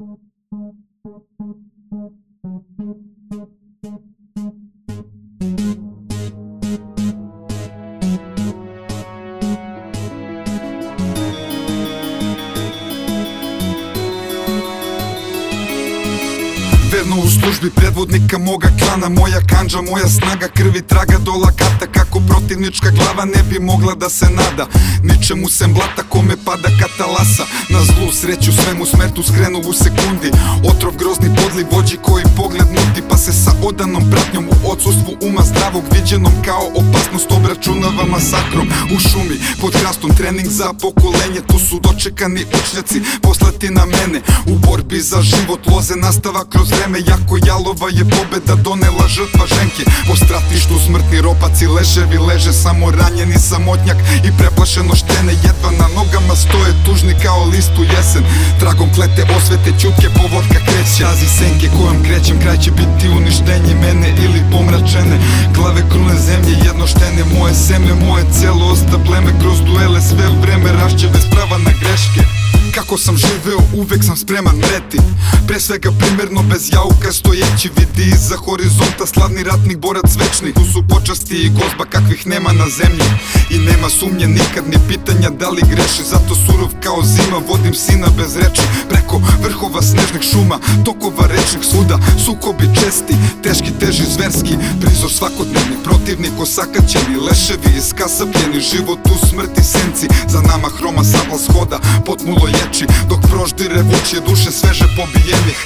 you Verno u službi predvodnika moga klana Moja kanđa, moja snaga, krvi traga do lakata Kako protivnička glava ne bi mogla da se nada. Ničemu sem blata kome pada katalasa Na zlu sreću svemu smertu skrenu u sekundi. Otrov grozni podli vođi koji pogled nudi Pa se sa odanom pratnjom u odsustvu uma zdravog Viđenom kao opasnost obračunava masakrom U šumi, pod hrastom, trening za pokolenje Tu su dočekani učnjaci poslati na mene. U borbi za život loze nastava kroz vreme vreme Jako jalova je pobeda donela žrtva ženke Po stratištu smrtni ropaci leževi Leže samo ranjeni samotnjak i preplašeno štene Jedva na nogama stoje tužni kao listu jesen. Tragom klete osvete čutke povorka kreće. Jazi senke kojom krećem kraj će biti uništenje Mene ili pomračene. Glave krune zemlje jednoštene Moje seme, moje celo osta pleme Kroz duele sve vreme rašće bez prava na greške Kako sam živeo, uvek sam spreman mreti Pre svega primerno, bez jauka stojeći Vidi iza horizonta, slavni ratnik, borac večni. Tu su počasti i gozba kakvih nema na zemlji. I nema sumnje nikad ni pitanja da li greši Zato surov kao zima, vodim sina bez reči. Preko vrhova snežnih šuma, tokova rečnih suda Sukobi česti, teški, teži, zverski Prizor svakodnevni, protivnik osakaćeni Leševi iskasapljeni, život u smrti senci Za nama hroma sabla shoda, potmulo je reči Dok proždire vučje duše sveže pobijenih.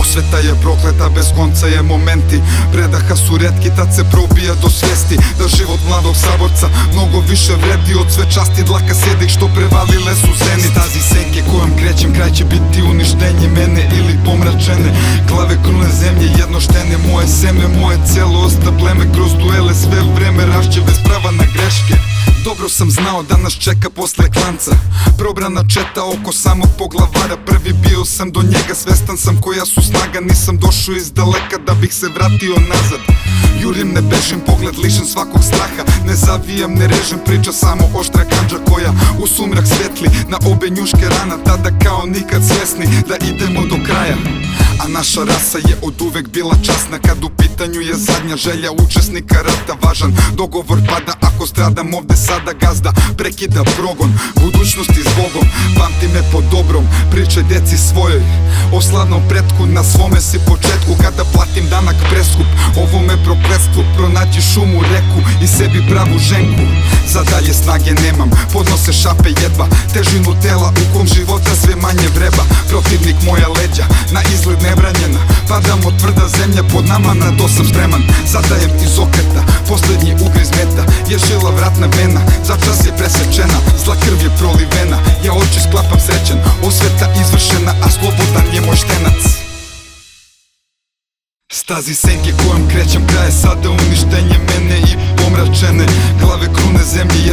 Osveta je prokleta, bez konca je momenti Predaha su redki, tad se probija do svesti Da život mladog saborca mnogo više vredi Od sve časti dlaka sjedih što prevalile su zeni. Stazi senke kojom krećem, kraj će biti uništenje Mene ili pomračene, glave krune zemlje jednoštene Moje seme, moje celo osta pleme Kroz duele sve vreme rašće bez prava na greške. Dobro sam znao da nas čeka posle klanca. Probrana četa oko samog poglavara Prvi bio sam do njega, svestan sam koja su snaga Nisam došao iz daleka da bih se vratio nazad. Jurim, ne bežim, pogled lišen svakog straha Ne zavijam, ne režem, priča samo oštra kanđa koja u sumrak svetli Na obe njuške rana, tada kao nikad svesni Da idemo do kraja. A naša rasa je od uvek bila časna Kad u pitanju je zadnja želja učesnika rata Važan. Dogovor pada ako stradam ovde sada gazda Prekida progon, budućnosti s Bogom Pamti me po dobrom, pričaj deci svojoj. O slavnom pretku na svome si početku Kada platim danak preskup, ovo me prokletstvo Pronađi šumu, sebi pravu ženku. Za dalje snage nemam, podnose šape jedva. Težinu tela u kom života sve manje vreba. Protivnik moja leđa, na izgled nebranjena. Padamo tvrda zemlja, pod nama na to sam spreman. Zadajem iz okreta, poslednji ugriz meta. Je žila vratna vena, za čas je presečena. Zla krv je prolivena, ja oči sklapam srećan Stazi senke kojom krećem kraje sada uništenje mene i pomračene Glave krune zemlje